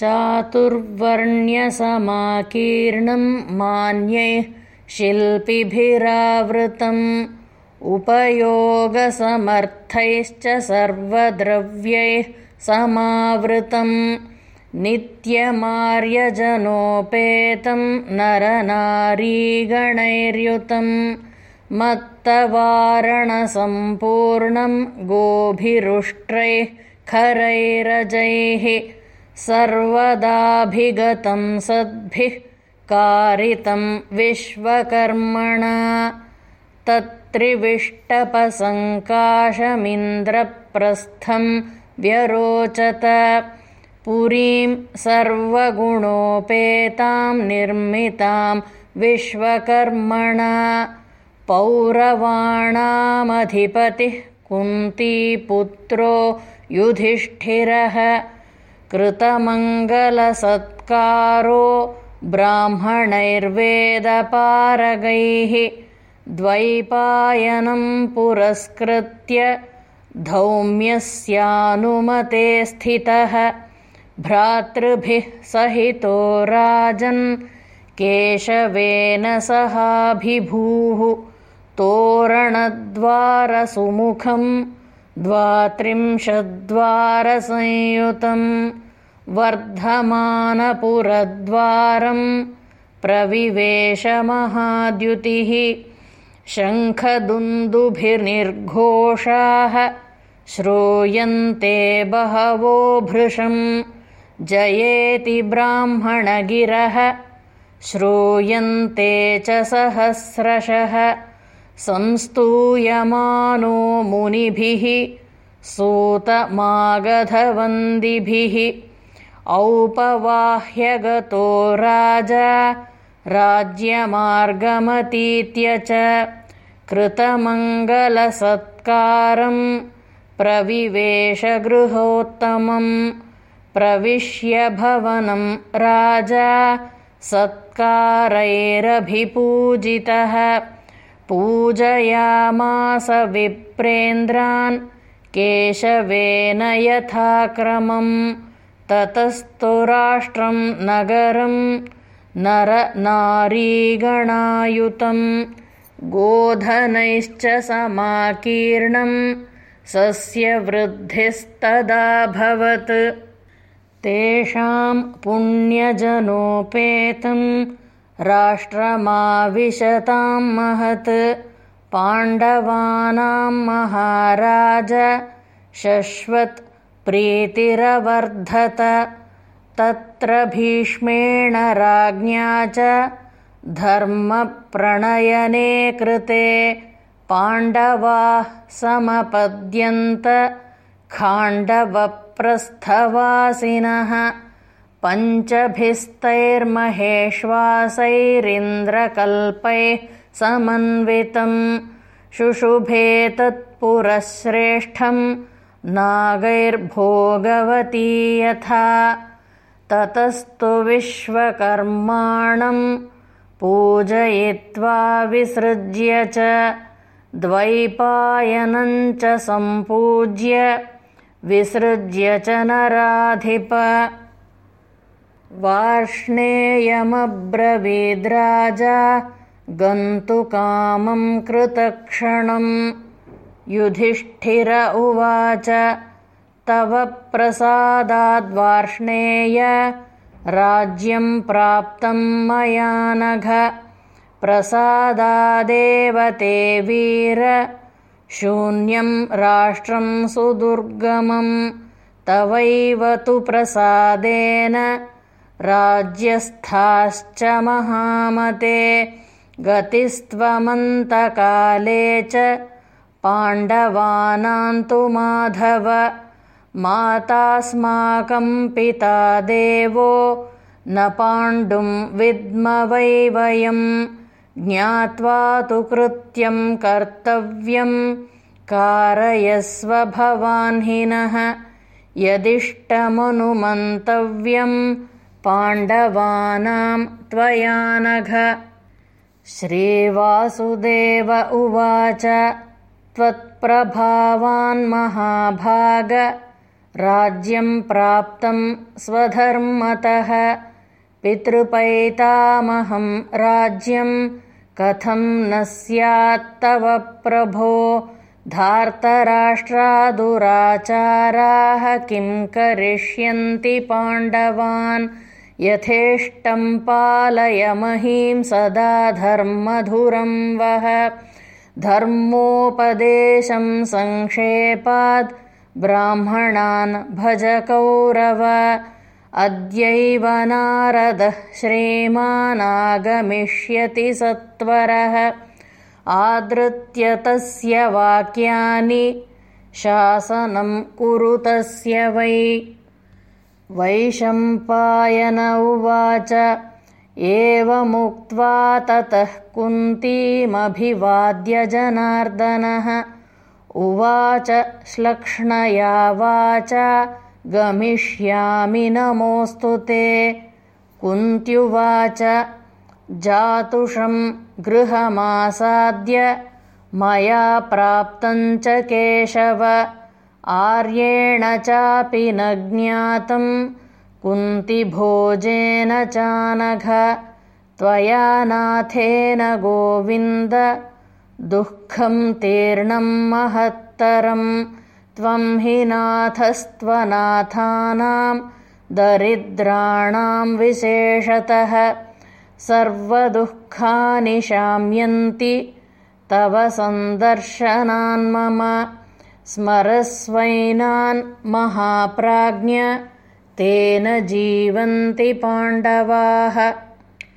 चातुर्वर्ण्यसमाकीर्णं मान्यैः शिल्पिभिरावृतम् उपयोगसमर्थैश्च सर्वद्रव्यैः समावृतम् नित्यमार्यजनोपेतं नरनारीगणैर्युतम् मत्तवारणसम्पूर्णं गोभिरुष्ट्रैः खरैरजैः सर्वदाभिगतं सद्भिः कारितं विश्वकर्मणा। तत्त्रिविष्टपसङ्काशमिन्द्रप्रस्थं व्यरोचत। पुरीं सर्वगुणोपेतां निर्मितां विश्वकर्मणा। पौरवाणामधिपतिः कुन्तीपुत्रो युधिष्ठिरः कृतमङ्गलसत्कारो ब्राह्मणैर्वेदपारगैः द्वैपायनं पुरस्कृत्य धौम्यस्यानुमते स्थितः भ्रातृभिः सहितो राजन् केशवेन सहाभिभूः तोरणद्वारसुमुखं द्वात्रिंशद्वारसंयुतं वर्धमानपुरद्वारं प्रविवेशमहाद्युतिः शङ्खदुन्दुभिर्निर्घोषाः श्रूयन्ते बहवो भृशम् जयेति ब्राह्मणगिरः श्रूयन्ते च सहस्रशः संस्तूयमानो मुनिभिः सूतमागधवन्दिभिः। औपवाह्यगतो राजा राज्यमार्गमतीत्य च कृतमङ्गलसत्कारम् प्रविवेशगृहोत्तमम् प्रविश्य भवनं राजा सत्कारैरभिपूजितः पूजयामास विप्रेन्द्रान् केशवेन यथाक्रमम् ततस्तु राष्ट्रं नगरं नरनारीगणायुतं गोधनैश्च समाकीर्णं सस्यवृद्धिस्तदाभवत् तेषां पुण्यजनोपेतं राष्ट्रमाविशतां महत् पाण्डवानां महाराज शश्वत् प्रीतिरवर्धत। तत्र भीष्मेण राज्ञा च धर्मप्रणयने कृते पाण्डवाः समपद्यन्त खाण्डवप्रस्थवासिनः पञ्चभिस्तैर्महेश्वासैरिन्द्रकल्पैः समन्वितं शुशुभे तत्पुरश्रेष्ठं नागैर्भोगवती यथा। ततस्तु विश्वकर्माणं पूजयित्वा विसृज्य च द्वैपायनञ्च सम्पूज्य विसृज्य च नराधिप वार्ष्णेयमब्रवीद्राजा गन्तुकामं कृतक्षणम् युधिष्ठिर उवाच तव प्रसादाद्वार्ष्णेय राज्यं प्राप्तं मया नघ। प्रसादादेव ते वीर शून्यं राष्ट्रं सुदुर्गमं तवैव तु प्रसादेन राज्यस्थाश्च महामते गतिस्त्वमन्तकाले च पाण्डवानान्तु माधव मातास्माकं पिता देवो न पाण्डुं विद्म वै वयं ज्ञात्वा तु कृत्यं कर्तव्यं कारयस्व भवान्हिनः यदिष्टमनुमन्तव्यं पाण्डवानां त्वया नघ। श्रीवासुदेव उवाच त्वत्प्रभावान्महाभाग राज्यं प्राप्तं स्वधर्मतः। पितृपैतामहं राज्यं कथं न स्यात्तव प्रभो। धार्तराष्ट्रादुराचाराः किं करिष्यन्ति पाण्डवान् यथेष्टं पालय महीं सदा धर्मधुरं वः। धर्मोपदेशं संक्षेपाद् ब्राह्मणान् भज कौरव। अद्यैव नारदः श्रीमानागमिष्यति सत्वरः। आदृत्य तस्य वाक्यानि शासनं कुरु तस्य वै वैशम्पायन उवाच। एवमुक्त्वा ततः कुन्तीमभिवाद्य जनार्दनः उवाच श्लक्ष्णया वाचा गमिष्यामि नमोऽस्तु ते। कुन्त्युवाच जातुषं गृहमासाद्य मया प्राप्तञ्च केशव आर्येण चापि न ज्ञातं कुन्तिभोजेन चानघ त्वया नाथेन गोविन्द दुःखं तीर्णं महत्तरं त्वं हि नाथस्त्वनाथानां दरिद्राणां विशेषतः सर्वदुःखानि शाम्यन्ति तव सन्दर्शनान्मम स्मरस्वैनान् महाप्राज्ञ तेन जीवन्ति पाण्डवाः